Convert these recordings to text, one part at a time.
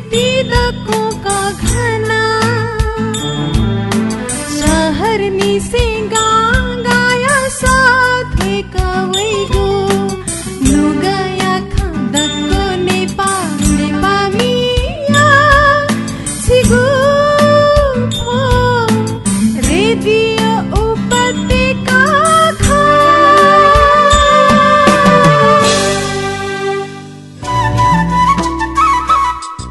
संस्कृति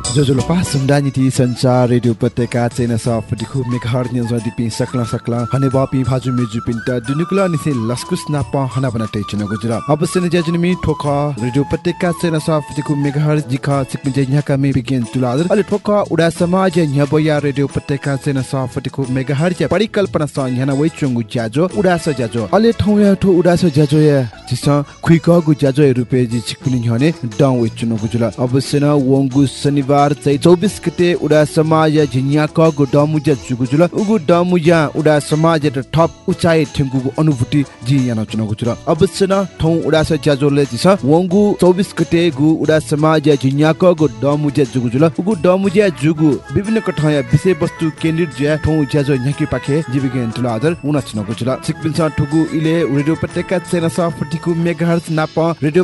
जोजोलोपा सुन्दानीति संचार रेडियो उपत्यका चेना सफटिखु मेघहर न्यज दिपि सकला सकला हने बापि भाजु मेजु पिन्ट दुनुकुला निसे लस्कुस नाप हना बना टेचन गुजरा अवश्य ने जजनमी ठोख रेडियो उपत्यका चेना सफटिखु मेघहर जिखा सिकमिन जन्या कामे बिगिन तुलादर अले ठोख उडा समाज न्यबया रेडियो उपत्यका चेना सफटिखु मेघहर जे परिकल्पना स न्याना वइ चंगु ज्याजो उडा स ज्याजो अले ठौ या ठो उडा स ज्याजो या जिस खुइक गु ज्याजो रुपे जि छिकपिनि हने डाउ वइ चुनु गुजरा अवश्य न वंगु शनिबार चाहिँ चौबिस गते उडा समाज झिन्या कगु डमुजा जुगुजुल उगु डमुजा उडा समाज ठप उचाइ ठेंगुगु अनुभूति जि याना चुन गुजुल अवश्य न ठौ उडा स ज्याजोले जिस वंगु 24 गते गु उडा समाज झिन्या कगु डमुजा जुगुजुल उगु डमुजा जुगु विभिन्न कठया विषय वस्तु केन्द्रित ज्या ठौ ज्याजो न्याकी पाखे जीविकेन तुला आदर उना चुन गुजुल सिकपिन स ठुगु इले रेडियो उपत्यका सेना सफटिकु मेगाहर्ज नाप रेडियो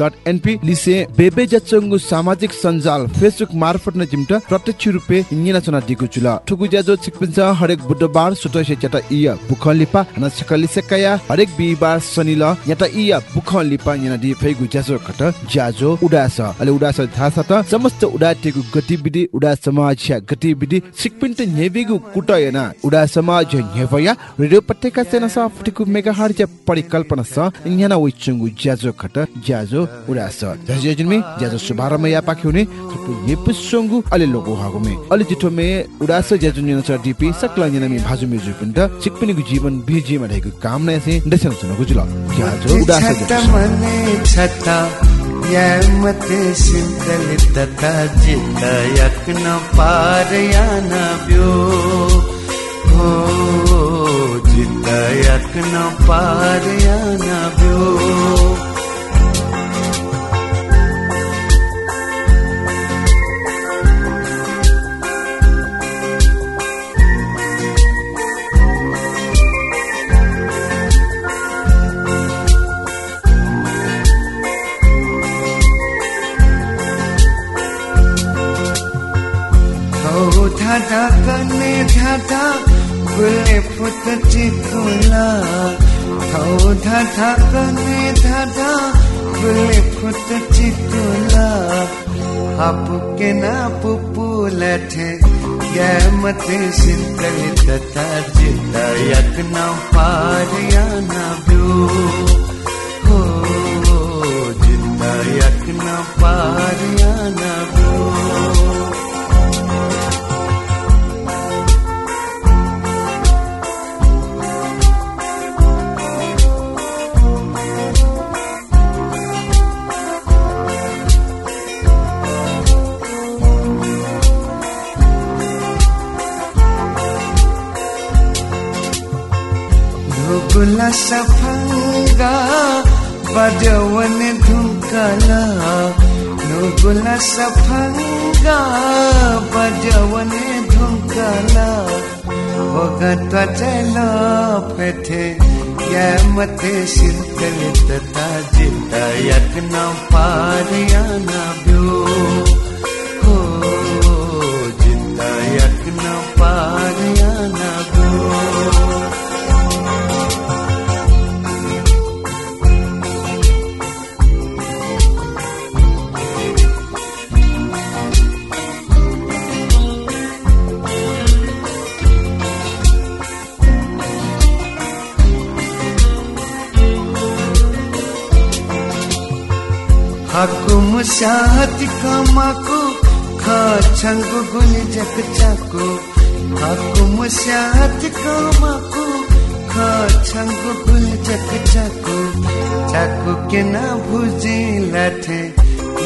डट एनपी लिसे बेबे जचंगु सामाजिक सञ्जाल फेसबुक मार्फत न जिम्ट प्रत्यक्ष रूपे निना चना दिगु चुला ठुगु ज्याजो छिकपिन्छ हरेक बुधबार सुतो से चटा इया बुखन लिपा न सकली सकया हरेक बिहिबार शनि ल यता इया बुखन लिपा निना दि फेगु ज्याजो खट ज्याजो उडास। अले उडास थासा त समस्त उडाटेगु गतिविधि उडा समाज या गतिविधि सिकपिन्ट नेबिगु कुटयना। उडा समाज नेवया रेडियो पत्रिका सेना सा फटिकु मेगा हार्ज परिकल्पना स न्याना विचंगु ज्याजो खट ज्याजो उडास। ज्याजो ज्याजो शुभारम्भ या पाख्युने थुपु येपुसंगु अले लोगो हागुमे अले जिठोमे उडास ज्याजुन्यन छ डिपी सकलान्यन मी भाजु म्युजिक पिन्ट सिकपिनिगु जीवन बिजीमा रहेको काम नै से देसन सुनको जुल ज्याजो उडास छत मने छता या मते सिंकल तथा जित यक न पार या न ध्यादा कने ध्यादा बुले पुत चिकुला थौ धाधा कने ध्यादा बुले पुत चिकुला आप के ना पुपु लठे मत सिंतल तथा जिता यक ना पार या ना ब्यू हो जिता यक ना पार या ना धुकुला सफंगा, बजवन धुकला। नुकुला सफंगा, बजवन धुकला। भगत चलो पेथे मते सिंकल तथा जिता यक न न साथ कमाको खाछंगु गुल जक चाको। साथ खाछंगु गुल जक चाको। के ना भुजे लाठे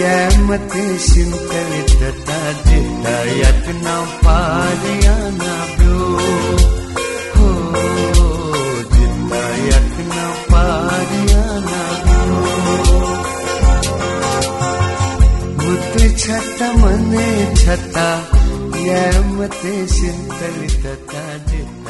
या मते जिता। ना पारिया ना ब्यो। छता मने छता या मते सिंतल तता जिता यत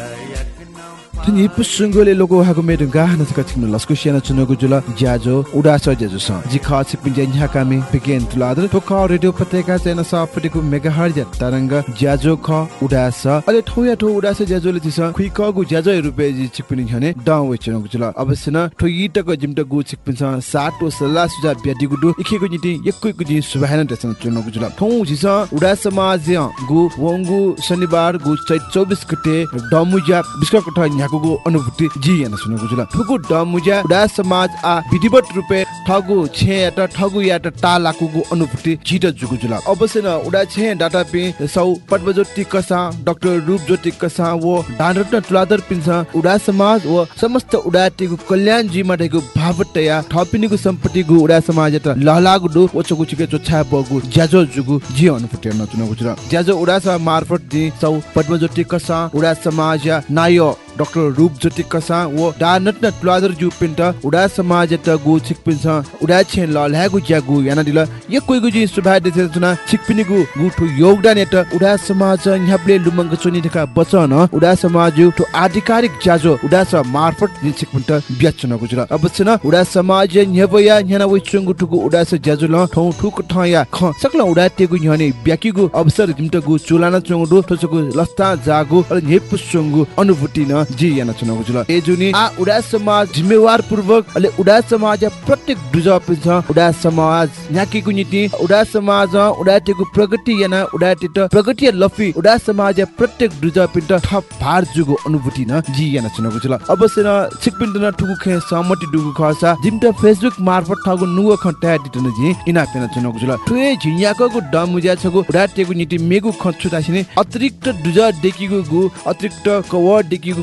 ना Tani pusungole logo hago medun ga hana saka tikno lasko shiana chunogo jula jajo uda sa jajo sa ji kha chipin jan ha kami begin tuladr to ka radio pateka chena sa putiku megahertz taranga jajo kha uda sa ale thoya tho uda sa jajo le tisa khui ka gu jajo rupe ji chipin hane down we chunogo jula abasya na tho yi ta ko jimta gu chipin sa sa to sala suja byadi gu du ikhe gu niti yakku gu ji subhana ta chunogo jula thong ji sa uda समाज गु वंगु शनिबार गु चैत 24 गते डमुजा बिस्का कथा न्याकुगु अनुभूति जी याना सुनेको जुल ठुगु डमुजा उडा समाज आ विधिवत रुपे ठगु छे त ठगु या त ता लाकुगु अनुभूति जित जुगु जुल अवश्य न उडा छे डाटा पे सौ पटबज्योति कसा डाक्टर रूप ज्योति कसा वो दानरत्न तुलादर पिन्छ उडा समाज व समस्त उडाटीको कल्याण जी माटेको भावटया थपिनीको सम्पत्तिको उडा समाज त लहलागु दु ओचगु चिके चोछा बगु ज्याजो जुगु जी अनुभूति नचुनको जुल ज्याजो उडा सा मार्फत दि सौ पटबज्योति कसा उडा समाज नायो डाक्टर रूप कसा वो दानत न तुलादर जु पिन्ट उडा समाज त गु छिक पिन्छ उडा छे ल ल्यागु ज्यागु याना दिल य कोइ गु जी सुभा देथे सुना छिक पिनि गु गु ठु योगदान एत उडा समाज न्याप्ले लुमंग चोनि देखा बचन उडा समाज ठु आधिकारिक ज्याजो उडा स मार्फत दि छिक पिन्ट ब्याचन गुजुर अवश्य न उडा समाज न्यबया न्याना वे चुंगु ठुगु उडा स ज्याजो ल ठौ ठुक ठया ख सकल उडा तेगु न्याने ब्याकिगु अवसर जिमट गु चुलाना चुंगु दु ठसगु लस्ता जागु अल नेपु चुंगु अनुभूति न जी याना चुनाव जुल ए जुनी आ उडा समाज जिम्मेवार पूर्वक अले उडा समाज प्रत्येक दुजा पिन्छ उडा समाज। न्याकीको नीति उडा समाज उडा प्रगति याना उडा प्रगति लफी उडा समाज प्रत्येक दुजा पिन्ट थप भार जुगो अनुभूति न। जी याना चुनाव जुल अवश्य न छिक पिन्ट न ठुगु खे सहमति दुगु खसा जिमटा फेसबुक मार्फत ठगु नुगो खन्टा दिटन जी। इना पेना चुनाव जुल ठुए झिन्याको गु डमुजा छगु उडा नीति मेगु खन्छु तासिने अतिरिक्त दुजा डेकीगु गु अतिरिक्त कवर डेकीगु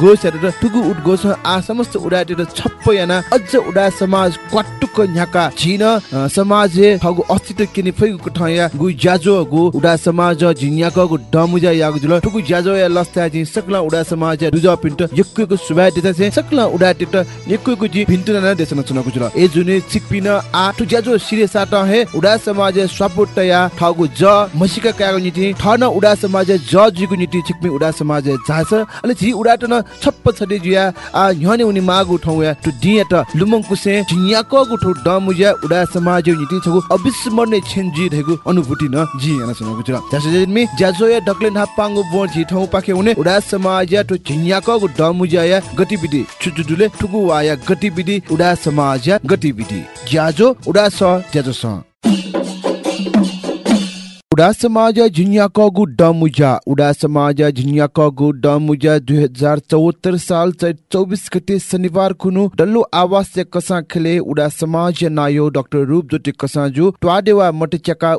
उद्घोष हेरेर टुगु उद्घोष आ समस्त उडाटेर छप्प याना अझ उडा समाज क्वाटुक न्याका झिन समाज ठगु अस्तित्व किनि फैगु ठया गु ज्याजो गु उडा समाज झिन्याको गु डमुजा यागु जुल। टुगु ज्याजो या लस्ता जि सकला उडा समाज दुजा पिन्ट यक्कुको सुबा देता छे सकला उडा टिट यक्कुको जि भिन्टु ना देसन चुनको जुल। ए जुने छिकपिन आ टु ज्याजो सिरे साट हे उडा समाज स्वापुटया ठगु ज मसिका कागु नीति ठन उडा समाज ज जिगु नीति छिकपि उडा समाज झास अले झि उडा टन छप्प छडे जुया आ न्हने उनी मागु ठौ या टु दिया त लुमङ कुसे झियाको गु ठौ डमुया उडा समाज नीति छगु अविस्मरणीय छेन्जी धेगु अनुभूति न जी याना सुनको जुल त्यसै मी ज्याजो या डक्ले नापांगु बोर झि ठौ पाखे हुने उडा समाज या टु झियाको गु डमुया या गतिविधि छुजुजुले ठुगु वाया गतिविधि उडा समाज या गतिविधि ज्याजो उडा स ज्याजो स उडा समाज झिन्या कगु डमुजा उडा समाज झिन्या कगु डमुजा दुई हजार चौहत्तर साल चैत चौबिस गते शनिबार खुनु डल्लो आवास कसा खेले उडा समाज नायो डाक्टर रूप ज्योति कसाजु ट्वाडेवा मटचका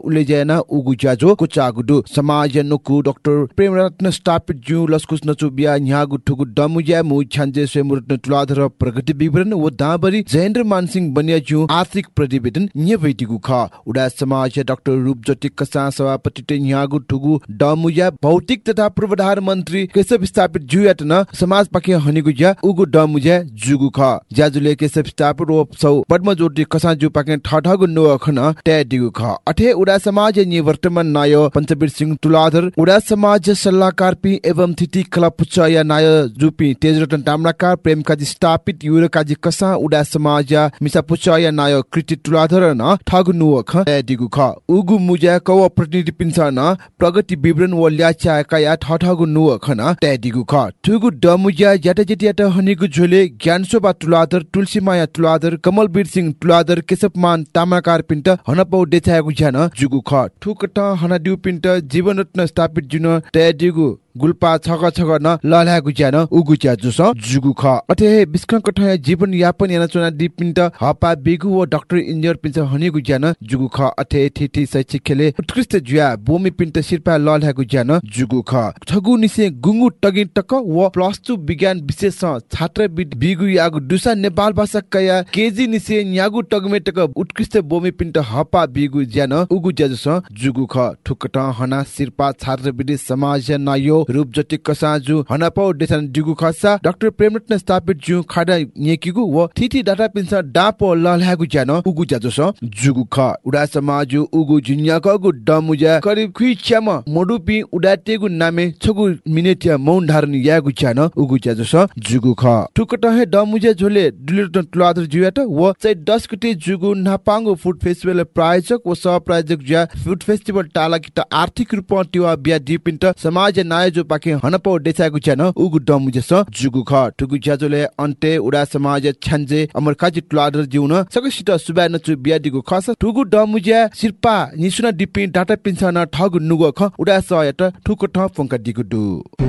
उगु जाजो कुचागुडु समाज नुकु डाक्टर प्रेम रत्न स्थापित जु लस्कुस नचु बिया न्यागु ठुगु डमुजा मु छान्जे से मुरत्न तुलाधर प्रगति विवरण व दाबरी जयेन्द्र मानसिंह बनिया जु आर्थिक प्रतिवेदन न्य भैटिगु ख उडा समाज डाक्टर रूप ज्योति कसा सभापति टे न्यागु ठुगु डमुया भौतिक तथा पूर्वाधार मन्त्री केशव स्थापित जुयाट न समाज पाखे हनिगु ज्या उगु डमुया जुगु ख ज्याजुले केशव स्थापित रो सौ पद्म ज्योति कसा जु पाखे ठठगु नो खन ट्या दिगु ख अठे उडा समाज नि वर्तमान नाय पञ्चवीर सिंह तुलाधर उडा समाज सल्लाहकार पि एवं थिति कला पुचया नाय जुपि तेजरतन ताम्राकार प्रेम काजी स्थापित युर कसा उडा समाज मिसा पुचया नाय कृति तुलाधर न ठगु नु ख ट्या दिगु ख उगु मुजा कव प्रतिनिधि पिन्छ न प्रगति विवरण व ल्याचा काया ठठगु नु खन ट्या दिगु ख। ठुगु डमुया याटा जेटियाटा हनिगु झोले ज्ञानशोभा तुलाधर तुलसीमाया तुलाधर कमलवीर सिंह तुलाधर केशवमान तामाकार पिन्ट हनपौ देछाएको ज्यान जुगु ख। ठुकट हनदिउ पिन्ट जीवन रत्न स्थापित जुन ट्या दिगु गुल्पा छग छग न लल्यागु ज्यान उगु च्या जुस। जुगु ख। अथे बिस्कन कठया जीवन यापन याना चुना दिपिन्ट हपा बिगु व डाक्टर इन्जिनियर पिन्छ हनिगु ज्यान जुगु ख। अथे थिथि शैक्षिक खेले उत्कृष्ट जुया भूमि पिन्ट शिल्पा लल्यागु ज्यान जुगु ख। छगु निसे गुंगु टगि टक व प्लस 2 विज्ञान विशेष छात्र बिगु यागु दुसा नेपाल भाषा कया केजी निसे न्यागु टगमे टक उत्कृष्ट भूमि पिन्ट हपा बिगु ज्यान उगु ज्याजुस जुगु ख। ठुकट हना शिल्पा छात्र विधि समाज नयो। रूप जति कसाजु हनापौ देसन दिगु खसा डाक्टर प्रेमरत्न स्थापित जु खाडा नेकिगु व थिथि डाटा पिन्सा डापो लल्यागु ज्यान उगु ज्याजो स जुगु ख उडा समाजु उगु जुन्या कगु डमुजा करिब खुइ च्याम मोडुपि उडातेगु नामे छगु मिनेटिया मौन धारण यागु ज्यान उगु ज्याजो स जुगु ख टुकट हे डमुजा झोले दुलिरतन तुलादर जुयाट व चाहिँ दस गते जुगु नापाङ्गो फुड फेस्टिभल प्रायोजक व सहप्रायोजक ज्या फुड फेस्टिभल टाला किता आर्थिक रूपमा टिवा बिया दिपिन्ट समाज नाय जो पाके हनपौ देसागु च्यान उगु डमु जस जुगु ख टुगु ज्याजोले अन्ते उडा समाज छ्यान्जे अमर काजी तुलादर जिउन सकसित सुबा नचु बिया दिगु खस टुगु डमु ज्या सिरपा निसुना दिपि डाटा पिन्सन ठगु नुगु ख उडा सयत ठुक ठ फंका दिगु दु।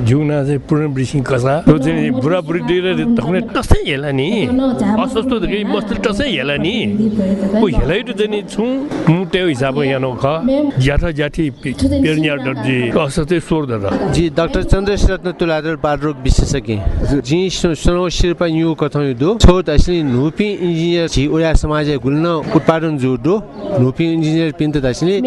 जिउना चाहिँ पूर्ण वृषि कसा त्यो चाहिँ बुढाबुढी दिएर तखने टसै हेला नि। अस्वस्थ देखि मस्ती टसै हेला नि। ओ हेलै त चाहिँ नि छु मु त्यो हिसाब यहाँ ख। ज्याठा ज्याठी पेर्निया डजी अस्वस्थ स्वर दर जी डाक्टर चन्द्रेश रत्न तुलाधर बालरोग विशेषज्ञ जी सनो शिल्पा यु छो तसली नुपी इन्जिनियर जी उडा समाज गुल्न उत्पादन जुडो नुपी इन्जिनियर पिन्त तसली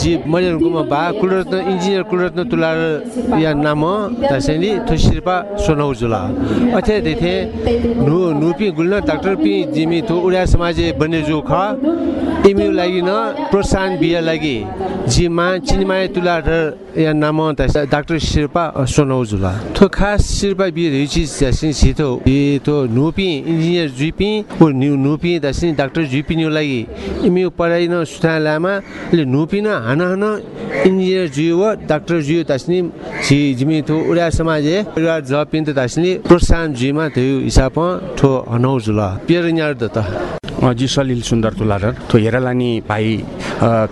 जी मैले गुमा बा कुलरत्न इन्जिनियर कुलरत्न तुलाधर या नाम तसली थो सोनौ जुला अथे देथे नु नुपी गुल्न डाक्टर पि जिमी थो उडा समाज बने जो ख इमिउ लागि न प्रोत्साहन बिया लागि जिमा चिनिमा तुलाधर या नाम डाक्टर शिल्पा सोनौ जुला थो खास शिल्पा बि रिचि जसिन सिथो इ तो नुपी इन्जिनियर जुपी न्यु नुपी दसिन डाक्टर जुपी न्यु लागि इमिउ पढाइ न सुथा लामा ले नुपी न हाना इन्जिनियर जुयो व डाक्टर जुयो तसनि त प्रोत्साहन जुमा थियो हिसाब थो हनौ जुला पियर न्यार दत जी सलिल सुन्दर थो हेरालानी भाइ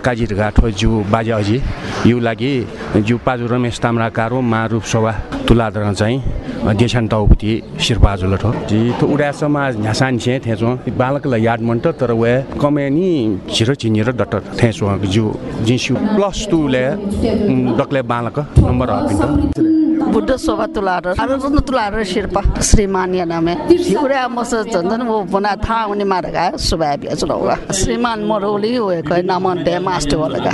काजिरघा ठो जु बाजे अझी यु लागि जु पाजु रमेश ताम्राकारो मारुप सभा तुलाधर चाहिँ देशान ताउपति शिरपाजुल ठो जी तो उडा समाज झ्यासान छे थेचो। बालकलाई याद मन्ट तर वे कमेनी छिरो चिनिर डट थेचो जु जिसु प्लस टू ले डक्ले बालक नम्बर हपिन्ट बुद्ध शोभा तुलार रत्न तुलार शेर्पा श्रीमान या नामे। हिउरा मस झन्झन वो बना था उनी मारगा बिया चुरौगा श्रीमान मरौली होए कै नाम मास्टर वाला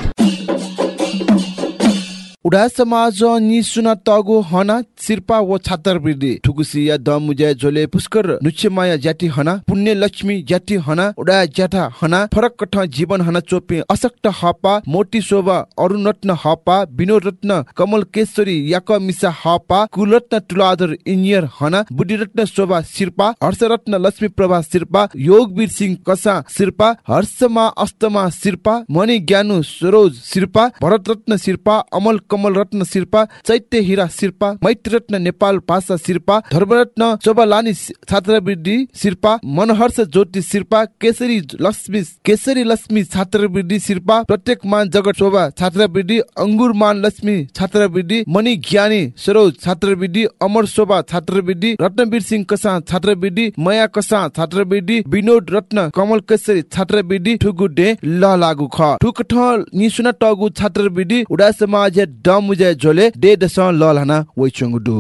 उडा समाज नि सुना तगो हना सिर्पा व छात्रवृद्धि ठुकुसिया दमुजय झोले पुष्कर नुच्छमाया जाति हना पुण्य लक्ष्मी जाति हना उडा जाटा हना फरक कठ जीवन हना चोपी असक्त हपा मोटी शोभा अरुण रत्न हपा विनोद रत्न कमल केशरी याक मिसा हपा कुलरत्न तुलाधर इन्जिनियर हना बुद्धि रत्न शोभा शिर्पा हर्षरत्न लक्ष्मी प्रभा शिर्पा योगवीर सिंह कसा शिर्पा हर्षमा अस्तमा शिर्पा मणि ज्ञानु सरोज शिर्पा भरत रत्न शिर्पा अमल कमल रत्न शिर्पा चैत्य हिरा शिर्पा मैत्री रत्न नेपाल भाषा शिर्पा धर्मरत्न शोभालानी छात्रवृद्धि शिर्पा मनहर्ष ज्योति शिर्पा केसरी लक्ष्मी केसरी लक्ष्मी छात्रवृद्धि शिर्पा प्रत्येक मान जगत शोभा छात्रवृद्धि अंगुर मान लक्ष्मी छात्रवृद्धि मणि ज्ञानी सरोज छात्रवृद्धि अमर शोभा छात्रवृद्धि रत्नवीर सिंह कसा छात्रवृद्धि मया कसा छात्रवृद्धि विनोद रत्न कमल केसरी छात्रवृद्धि ठुगुडे ल लागु ख। ठुक ठ निसुना टगु छात्रवृद्धि उडा समाज डमुजे झोले डे दस ल लाना वइचंगु दु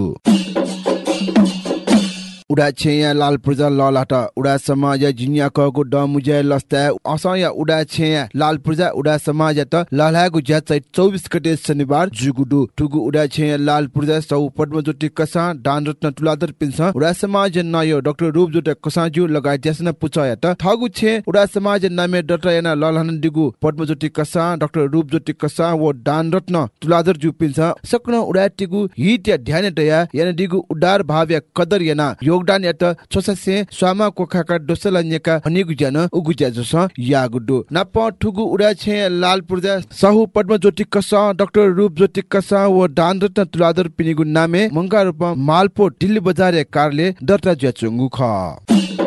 उडा छेया लाल पूर्जा ललाट उडा समाज जिन्या कको ड मुजे लस्ता असया उडा छेया लाल पूर्जा उडा समाज त ललागु ज्या चाहिँ 24 गते शनिबार जुगुडु। टुगु उडा छेया लाल पूर्जा सौ पद्मज्योति कसा दान रत्न तुलादर पिन्छ उडा समाज नयो डाक्टर रूप जोटे कसाजु लगायत ज्यासन पुचाया त थगु छे। उडा समाज नामे डटयाना ललहन दिगु पद्मज्योति कसा डाक्टर रूप ज्योति कसा व दान रत्न तुलादर जु पिन्छ सक्न उडा टिगु या ध्यान दया याना दिगु उडार भाव या कदर याना योगदान या त छोससे स्वामा कोखाका दोसलन्यका हनिगु ज्यान उगु ज्या जस यागुडु नाप ठुगु उडा छे लाल पूर्जा सहु पद्मज्योति कसा डाक्टर रूप ज्योति कसा व दान रत्न तुलादर पिनिगु नामे मंगा रूप मालपो दिल्ली बजार कारले दर्ता ज्याचुङ्गु ख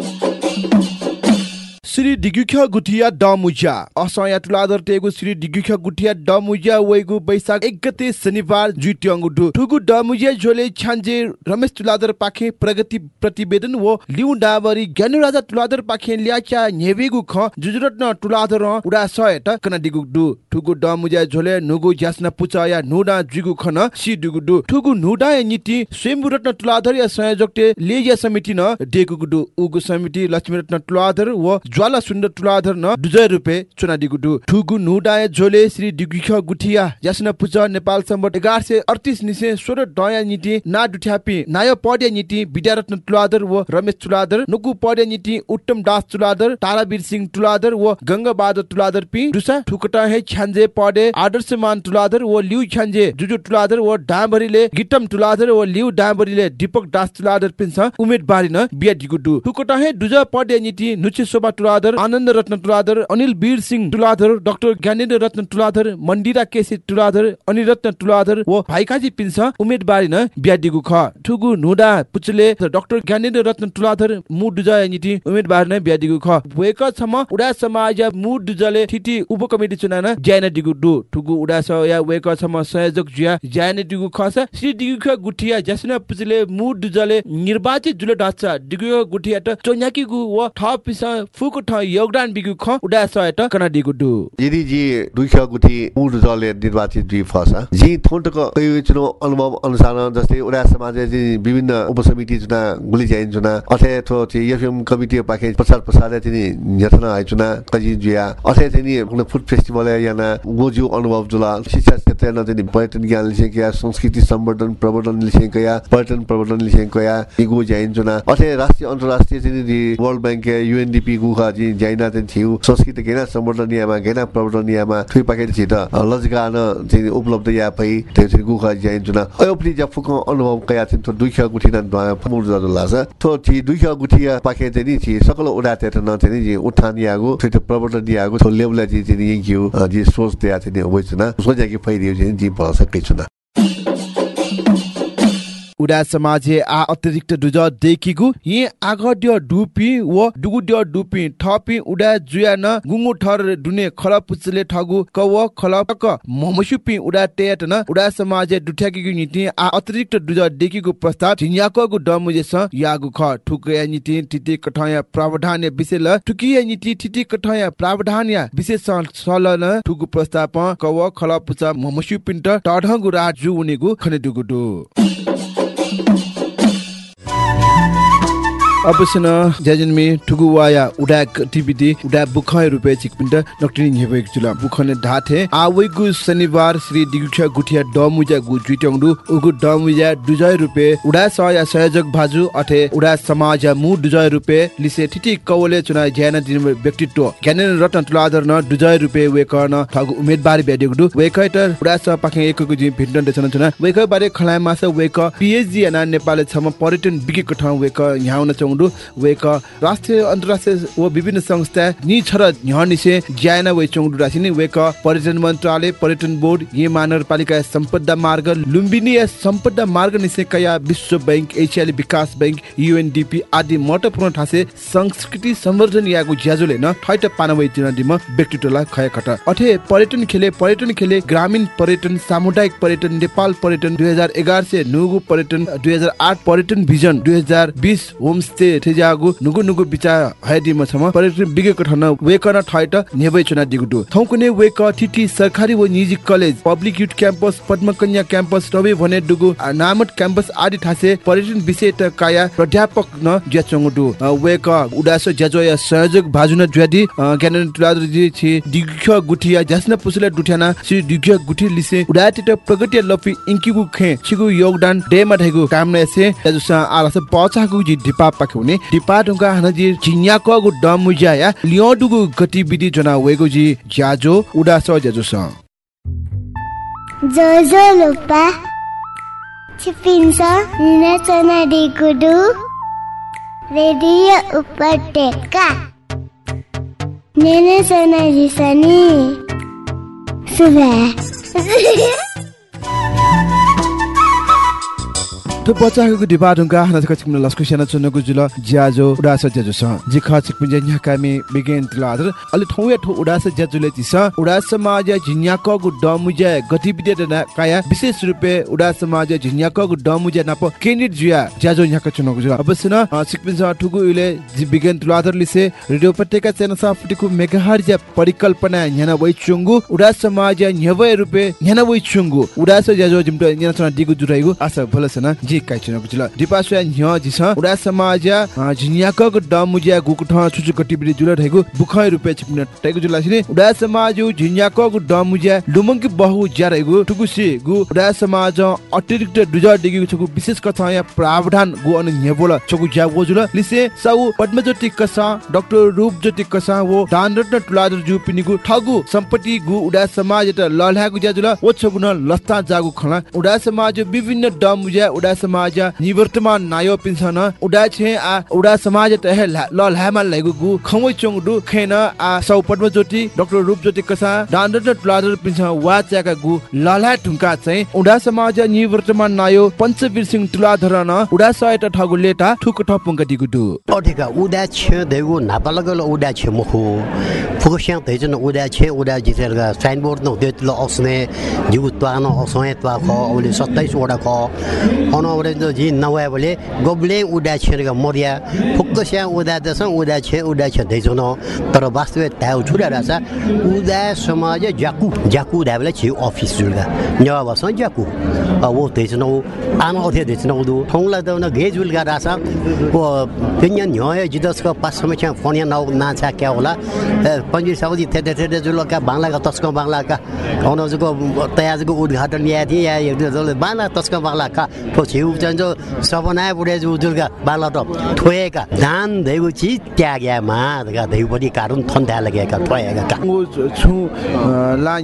श्री डिगुख्या गुठिया डमुजा असया तुलादर टेगु श्री डिगुख्या गुठिया डमुजा वेगु बैशाख एक गते शनिबार जुट्याङ्गु डु ठुगु डमुजा झोले छान्जे रमेश तुलादर पाखे प्रगति प्रतिवेदन वो लिउ डाबरी ज्ञानु राजा तुलादर पाखे ल्याचा नेवेगु ख जुजुरत्न तुलादर उडा सयट कना डिगु डु ठुगु डमुजा झोले नुगु ज्यास्न पुचाया नुडा जुगु खन सि डिगु डु ठुगु नुडा नीति स्वयं रत्न तुलादर या संयोजकते लेया समिति न डेगु डु उगु समिति लक्ष्मी रत्न तुलादर व ज्वाला सुन्दर तुलाधर न दुजय रुपे चुना दिगुडु ठुगु नुडाय झोले श्री दिगुख गुठिया यासना पुज नेपाल सम्बट एघार सय अडतिस निसे सोह्र डया नीति ना दुठ्यापी नाय पड्या नीति विद्यारत्न तुलाधर व रमेश तुलाधर नुकु पड्या नीति उत्तम दास तुलाधर तारावीर सिंह तुलाधर व गंगा बहादुर तुलाधर पी दुसा ठुकटा हे छ्यान्जे पडे आदर्शमान तुलाधर व लिउ छ्यान्जे जुजु तुलाधर व डाँबरीले गिटम तुलाधर व लिउ डाँबरीले दीपक दास तुलाधर पिन्छ उमेद बारिन बिया दिगुडु ठुकटा हे दुजा पड्या नीति नुचे शोभा तुलाधर आनन्द रत्न तुलाधर अनिल वीर सिंह तुलाधर डाक्टर ज्ञानेन्द्र रत्न तुलाधर मन्दिरा केसी तुलाधर अनिल रत्न तुलाधर व भाइकाजी पिन्छ उमेद बारिन ख ठुगु नुडा पुचले डाक्टर ज्ञानेन्द्र रत्न तुलाधर मु दुजा नीति उमेद बारिन बिया दिगु ख। वेक छम उडा समाज मु दुजले थिति उपकमिटी चुनान ज्यान दिगु दु ठुगु उडा स या वेक छम संयोजक जुया ज्यान दिगु ख स श्री दिगु ख गुठिया जसना पुचले मु दुजले निर्वाचित जुले डाचा दिगु गुठिया त चोन्याकी गु व ठ पिस फुक ठ योगदान बिगु ख उडा स त कना दिगु दु यदि जी दुख गुठी मूड जले निर्वाचित दुई फसा जी थोटको कयु चुनो अनुभव अनुसार जस्तै उडा समाज विभिन्न उपसमिति चुना गुली जाइन चुना अथे थो छि एफएम कमिटी पाके प्रचार प्रसार तिनी यथना आइ चुना कजि जुया अथे तिनी कुन फुड फेस्टिभल याना गोजु अनुभव जुला शिक्षा क्षेत्र न तिनी पर्यटन ज्ञान लिसे क्या संस्कृति सम्वर्धन प्रवर्धन लिसे क्या पर्यटन प्रवर्धन लिसे क्या इगु जाइन चुना अथे राष्ट्रिय अन्तर्राष्ट्रिय तिनी वर्ल्ड बैंक युएनडीपी गुखा जी जाइना तिनी थिउ संस्कृति गेना सम्वर्धन यामा गेना प्रवर्धन यामा थुइ पाके छि त लजिका न चाहिँ उपलब्ध या पै त्यो चाहिँ गुखा जाइन जुना अयोपली जफुको अनुभव कया चाहिँ थो दुख गुठिना द्वारा फमुर जरो लास थो छि दुख गुठिया पाके चाहिँ नि छि सकल उडा तेत न चाहिँ नि उठान यागु थुइ त प्रवर्तन यागु थो लेबल चाहिँ चाहिँ यिङक्यु जी सोच त्या चाहिँ नि होइछ न सोच्या कि फैरियो चाहिँ जी पर सकै छु न उडा समाजे आ अतिरिक्त दुज देखिगु। यी आगड्य डुपी व डुगुड्य डुपी ठपी उडा जुया न गुंगु ठर दुने खल पुचले ठगु कव खल क ममसुपी उडा टेट न उडा समाजे दुठ्याकीगु नीति आ अतिरिक्त दुज देखिगु प्रस्ताव। झिन्याकगु डमुजे स यागु ख ठुकया नीति तिति कठया प्रावधान विषय ल ठुकिया नीति तिति कठया प्रावधान या विशेष सल न ठुगु प्रस्ताव कव खल पुचा ममसुपिन्ट टढगु राजु उनेगु खने दुगुडु अवश्य न ज्याजनमी ठुगु वाया उडा गतिविधि उडा बुखय रुपे चिकपिन्ट नक्टिनी हेबेक जुला। बुखने ढाथे आवैगु शनिबार श्री दिगुख्या गुठिया डमुजा गु जुइटंगडु उगु डमुजा दुजय रुपे। उडा सया संयोजक भाजु अथे। उडा समाज मु दुजय रुपे। लिसे ठिटी कवले चुना ज्ञान दिन व्यक्तित्व। ज्ञान रत्न तुलाधर न दुजय रुपे वेकन ठगु उम्मेदवार बेडेगडु वेकैट उडा स पाखे एकगु जि भिन्डन देसन चुना वेक बारे खलाय मास वेक पीएचडी अना नेपाल छम पर्यटन बिकेको ठाउँ वेक ह्याउन चौ वेक राष्ट्रिय अन्तर्राष्ट्रिय व विभिन्न संस्था नि छर न्हनिसे ज्यान वे चौडु रासिनी वेक पर्यटन मन्त्रालय पर्यटन बोर्ड ये महानगरपालिका सम्पदा मार्ग लुम्बिनी सम्पदा मार्ग निसे कया विश्व बैंक एसियाली विकास बैंक युएनडीपी आदि महत्वपूर्ण ठासे संस्कृति संवर्धन यागु ज्याजुले न ठैट पानवै तिन दिम व्यक्तित्वलाई खय खट। अथे पर्यटन खेले पर्यटन खेले ग्रामीण पर्यटन सामुदायिक पर्यटन नेपाल पर्यटन दुई हजार एघार से नुगु पर्यटन दुई हजार आठ पर्यटन भिजन दुई हजार बिस होमस्टे लिसे ठेजागु नुगु नुगु बिचा हैदि म। छम पर्यटन बिगेको ठन वेक न ठैट नेबै चुना दिगुटु। थौकुने वेक टिटी सरकारी व निजी college public youth campus Padmakanya campus Ravi भने आ, नामट क्याम्पस आदि ठासे पर्यटन विषय त काया प्राध्यापक न ज्याचंगुटु वेक उडासो ज्याजोया सहयोग भाजुन ज्यादि ज्ञान तुलादुजी छि दिग्ख गुठिया जसना पुसले दुठ्याना श्री दिग्ख गुठी लिसे उडाति त प्रगति लपि इन्किगु खे छिगु योगदान डेमा ठेगु काम न एसे जसुसा आलासे पचागु जि दिपा पाखुने दिपा ढुंगा हन जि जिन्या कगु डम मुजाया लियो डुगु गतिविधि जना वेगु जि ज्याजो उडासो ज्याजोसा Jojo lupa Cipinso Nina Cana di Kudu बच्चाको डिबा ढुङ्गा हना छ छिक्न लस्कु सेना जुल ज्याजो उडास ज्याजो छ जि ख छिक पिन्जे न्या कामी बिगेन तिलादर अलि ठौ या ठौ उडास ज्याजुले तिस उडास समाज झिन्या क गु डमुजे गतिविधि दना काया विशेष रुपे उडास समाज झिन्या क गु डमुजे नाप केनिट जुया ज्याजो न्याका चुनको जुल अवश्य न छिक पिन्ज ठुगु इले जि बिगेन तिलादर लिसे रेडियो पत्रिका चेना साफटिकु मेगाहर्ज परिकल्पना न्याना वइ चुंगु उडास समाज न्यवय रुपे न्याना वइ चुंगु उडास ज्याजो जिमटो न्याना दिगु जुराइगु आशा भलसन जि काइ चुनको जुल दिपासुया न्य जिस उडा समाज झिन्याक डमुजिया गुकुठ छुचु गतिविधि जुल रहेको बुखै रुपे छिप्न टेगु जुल सिने उडा समाज झिन्याक डमुजिया लुमंकी बहु ज्या रहेको टुकुसी गु उडा समाज अतिरिक्त दुज डिगि छगु विशेष कथा या प्रावधान गु अन न्यबोल छगु ज्या वो जुल लिसे साउ पद्मज्योति कसा डाक्टर रूप ज्योति कसा वो दान रत्न तुलादर जु पिनिगु ठगु सम्पत्ति गु उडा समाज त लल्हागु ज्या जुल ओ छगु न लस्ता जागु खला उडा समाज विभिन्न डमुजिया उडा समाज निवर्तमान नायो पिन्छन उडा छे आ उडा समाज त हे ल ल हे मान गु खमै चोंग दु खेन आ सौ पद्म ज्योति डाक्टर रूप ज्योति कसा डान्डर ज्योति लाजर पिन्छ वा च्याका गु लला ठुंका चाहिँ उडा समाज निवर्तमान नायो पञ्चवीर सिंह तुला धरन उडा सहायक ठगु लेटा ठुक ठप पुंग दिगु दु अठेका उडा छे देगु नापालग ल उडा छे मुखु। फुक्सया दै जन उडा छे उडा जितेर ग साइन बोर्ड न देत ल अस्ने जुगु त्वा न अस्ने त्वा ख औले 27 वडा ख। अन 인보드 노 데틀 없네 지구 또하나 없네 또 우리 सत्ताइस वटा ख अनवरे जी नवाए बोले गोब्ले उडा छेरगा मोरिया फुक्कस्या उदा दस उदा छे उडा छे दैछ न तर वास्तविक ताउ छुरा रहेछ उदा समाज जाकु जाकु दाबले छि अफिस जुलगा न्यावा बस जाकु वो दैछ न आमा ओथे दैछ न उदु ठौला त न गे जुलगा रासा वो पिन्या न्याय जिदसको पास समय छ फोन न नाचा क्या होला पञ्जी साउदी थेटे थेटे जुलका बाङ्लाका तस्को बाङ्लाका अनजुको तयाजको उद्घाटन या थिए या बाङ्ला तस्को बाङ्लाका तो छिउ चाहिँ सपना बुढे जुलका बाला त ठोएका धान धैगु छि त्याग्या मा धगा धैगु पनि कारुन थन्दा लगेका ठोएका का। गु छु ला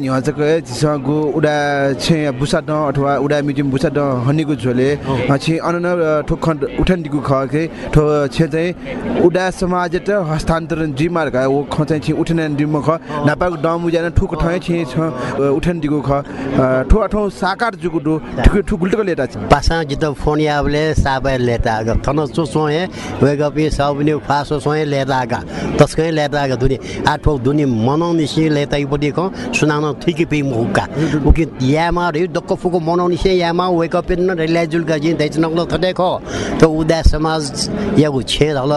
जिस गु उडा छे बुसा द अथवा उडा मिजिम बुसा द हनिगु झोले छि अनन ठोखन उठन दिगु ख के ठो छे चाहिँ उडा समाज त हस्तान्तरण जि मार्ग वो ख चाहिँ छि उठन दिम ख नापाक डमु जान ठुक ठय छि छ उठन दिगु ख ठो अठो साकार जुगु दु ठुक ठुक गुल्टको लेटा छ। पासा जित फोन याबले साबे लेता ग थन सो सोए वेग पि सबनि फासो सोए लेता ग तस्कै लेता ग दुनि। आठो दुनि मनाउ निसि लेता इपदि ख सुनाउन ठिकी पि मुका उकि यामा रे दक्क फुको मनाउ निसि यामा वेग अप न रेला जुल ग जिन दैछ नगलो थदे ख त उदा समाज यागु छे हल।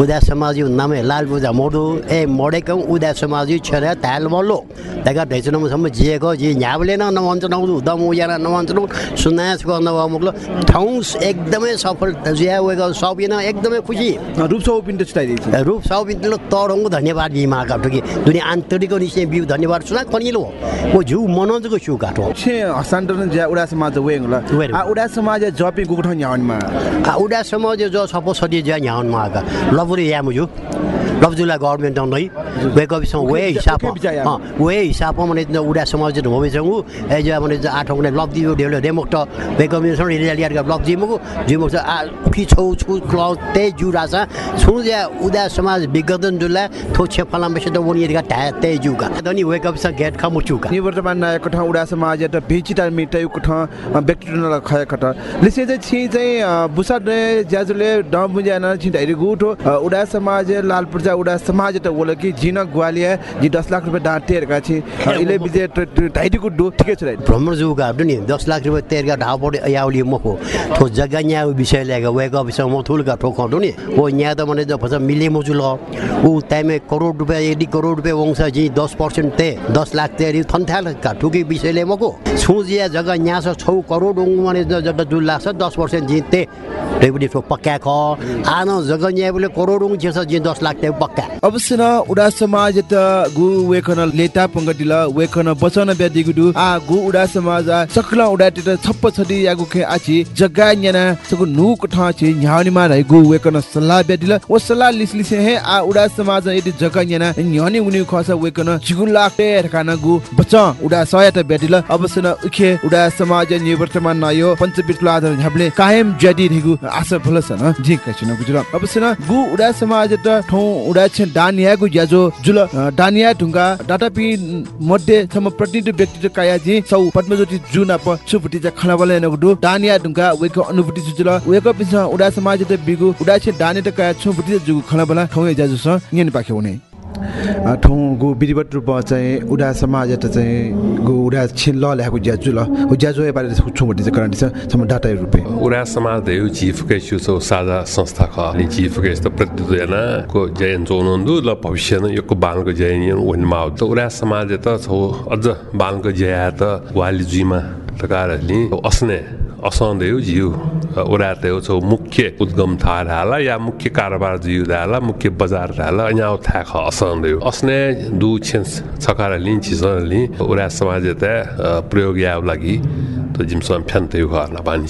उदा समाज यु नामे लाल बुजा मोडु। ए मोडे क उदा समाज यु छरे ताल बलो तगा दैछ नम सम जिएको जि न्याबले न नवन्छ नउ दम उयाना नउ सुनास ग नव मुक्लो ठाउँ एकदमै सफल ज्या वेग सबिन एकदमै खुसी रूप सौ पिन्ट छुटाइदिन्छ रूप सौ पिन्ट तरङ्गो धन्यवाद बिमा काटुकी दुनि आन्तरिक निश्चय बिउ धन्यवाद सुना कनिलो ओ झु मनोजको छु छे हस्तान्तरण ज्या उडा समाज वेङ ल आ उडा समाज जपि गुगुठ न्याउनमा आ उडा समाज जो सपो सदी ज्या न्याउनमा आका लबुरी या लब्जुला गभर्मेन्ट नै वे कविसँग वे हिसाब वे हिसाब मने उडा समाज होवे जंगु ए जे मने आठ मने लब्दि डेलो डेमोक्ट वे कमिसन रिलियार ग लब्दि मुगु जिमु आ उखि छौ छु क्लौ ते जुरा सा छु जे उडा समाज विगतन जुला थो छे फला मेसे त वनि गा ता ते जुगा दनि वे कविसँग गेट खमु चुका निवर्तमान नायक ठ उडा समाज त भिचिता मिटाइ ठ व्यक्ति न खय खट। लिसे जे छि चाहिँ बुसा ज्याजुले डम बुझान छि गुठो। उडा समाज लालपुर उडा समाज त बोल कि जिन ग्वालिया जी दस लाख रुपियाँ डाँट तेरका छि इले बिजे ढाइटिको डो ठिकै छ भ्रमण जुगा हब्दु नि दस लाख रुपियाँ तेरका ढाउ पढे याउली मको थो जग्गा न्या विषय ल्याएको वेगा विषय म थुलका ठो खडु नि। ओ न्या त मने जब फसा मिले मुजु ल। ऊ टाइमे करोड रुपियाँ यदि करोड रुपियाँ वंश जी दस पर्सेन्ट ते दस लाख तेरी थन्थ्याल का ठुकी विषयले मको छुजिया जग्गा न्या छ छौ करोड उङ मने जग्गा जुल लाग्छ दस पर्सेन्ट जिते रेबडी ठो पक्का ख आनो जग्गा न्या बोले करोड उङ छ जी दस लाख ते। पक्का अवश्य न उडा समाज त गु वेखन लेटा पंगटिल वेखन बचन ब्यादि गुडु आ गु उडा समाज सकला उडा टिट छप्प छदि यागु खे आछि। जग्गा न्याना सगु नुक ठ छि न्याउनि मा रहि गु वेखन सल्लाह ब्यादिल। ओ सल्लाह लिस लिसे हे आ उडा समाज यदि जग्गा न्याना न्याउनि उनि खस वेखन जिगुन लाख ते रखाना गु। बच उडा सहायता ब्यादिल। अवश्य न उखे उडा समाज निवर्तमान नयो पञ्चबिटला झ्याबले कायम ज्यादि रिगु। आशा फलस न जे कछिन गुजुर अवश्य न गु उडा समाज त ठौ उडा छ डानियाको ज्याजो जुल डानिया ढुङ्गा डाटापि मध्ये सम प्रतिनिधि व्यक्ति काया जी सौ पद्मज्योति जुन अप सुपुटी चाहिँ खलाबले नगुडु डानिया ढुङ्गा वेको अनुभूति जुल वेको पिस उडा समाज त बिगु उडा छ डाने त काया छुपुटी जुगु खलाबला ठौ ज्याजो स न्यन पाखे हुने। अ, ठौ गु विधिवत रूपमा चाहिँ उडा समाज त चाहिँ गु उडा छिन ल ल्याएको ज्याजु ल उ ज्याजु ए बारे छुपुटी चाहिँ करण छ सम डाटा रुपे। उरा समाज देउ छौ साझा संस्था ख। नि चीफ के त प्रतिदिन को जयन जोनन्दु ल भविष्य न यो बालको जयन वन माउ त उरा समाज त छौ अझ बालको जया त वाली जुइमा तकारले असने जिउ उरा तेउ छौ मुख्य उद्गम था ढाला या मुख्य कारोबार जिउ ढाला मुख्य बजार ढाला अन्या था ख असंदेव असने दु छेन्स छकार लिन छिसली उरा समाज त प्रयोग या लागि तो जिमसम फ्यान्ते ख नपानी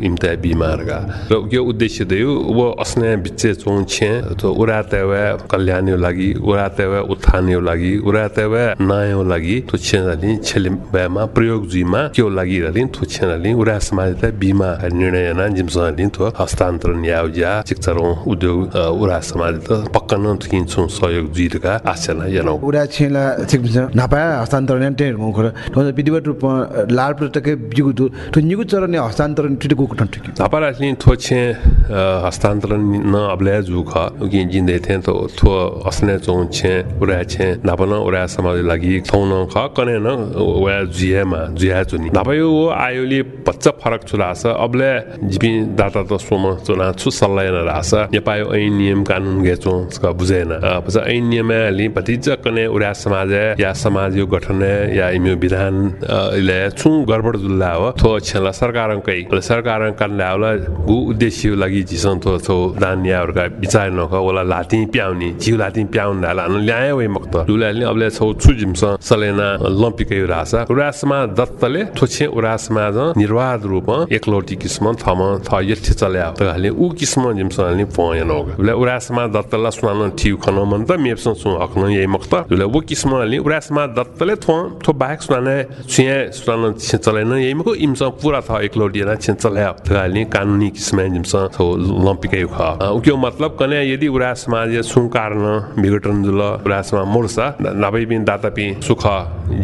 इम्ता बिमारगा र यो उद्देश्य देऊ वो असने बिच्चे चोङ छे तो उरा तेवे कल्याण लागि उरा तेवे उत्थान लागि उरा तेवे नयो लागि तो छेनली छेले बेमा प्रयोग जुइमा क्यो लागि रलि तो छेनली उरा समाज त बिमा निर्णय न जिमसली तो हस्तान्तरण याउ या शिक्षारो उद्योग उरा समाज त पक्कन थिन्छौ सहयोग जुइरका आशा न यनौ उडा छिला छिक्छ नापा हस्तान्तरण टे मुखर ठौ विधिवत रूपमा लाल प्रटके बिगु ठौ निगु चरण हस्तान्तरण टिटको कुटन ठिक अपराधले थोचे हस्तान्तरण न जुख थे थो उरा उरा समाज लागि थौन ख कने न फरक अबले दाता त छु सल्लाह न ऐन नियम भतिज कने उरा समाज या समाज यो गठन या इम्यो विधान इले छु थो छला सरकार कान ल्याउला गु उद्देश्य लागि जिसन थो थो दान विचार नख ओला लाति प्याउनी जिउ लाति प्याउन ला न ल्याए वे मक्त दुलाले अबले छौ छु जिमस सलेना लम्पिकै रासा उरासमा दत्तले थोछे उरासमा ज निर्वाध रूप एकलोटी किस्म थम थ यथ्य चल्या त हाले उ किस्म जिमस हाले पयन हो उला उरासमा दत्तला सुनान ठिउ खन मन त मेप्स सु अखन यही मक्त उला उ किस्म हाले उरासमा दत्तले थो थो बाहेक सुनाने छिए सुनान चलेन यही मको इम्स पुरा थ एकलोटी ना छिन चल्या त हाले कानुनी किस्म जिमस थो लम्पिकै ख उक्यो मतलब कने यदि उरा समाज सु कारण विघटन जुल उरा समाज मोर्सा नभई पिन दाता पि सुख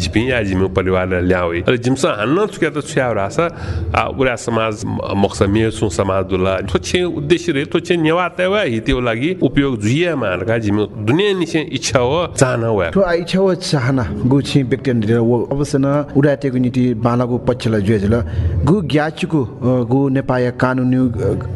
जिपि या जिमु परिवार ल्यावे अरे जिमस हान्न छुके त छ्या रासा आ उरा समाज मक्स मे सु समाज दुला थोछे उद्देश्य रे थोछे नेवा तेवा हितियो लागि उपयोग जुइया मानका जिमु दुनिया निसे इच्छा हो चाहना वा ठो आई छव चाहना गु छि व्यक्ति वो न उडाटेको नीति बालाको पक्षलाई जुएजल गु ग्याचुको गु नेपाय कानुनी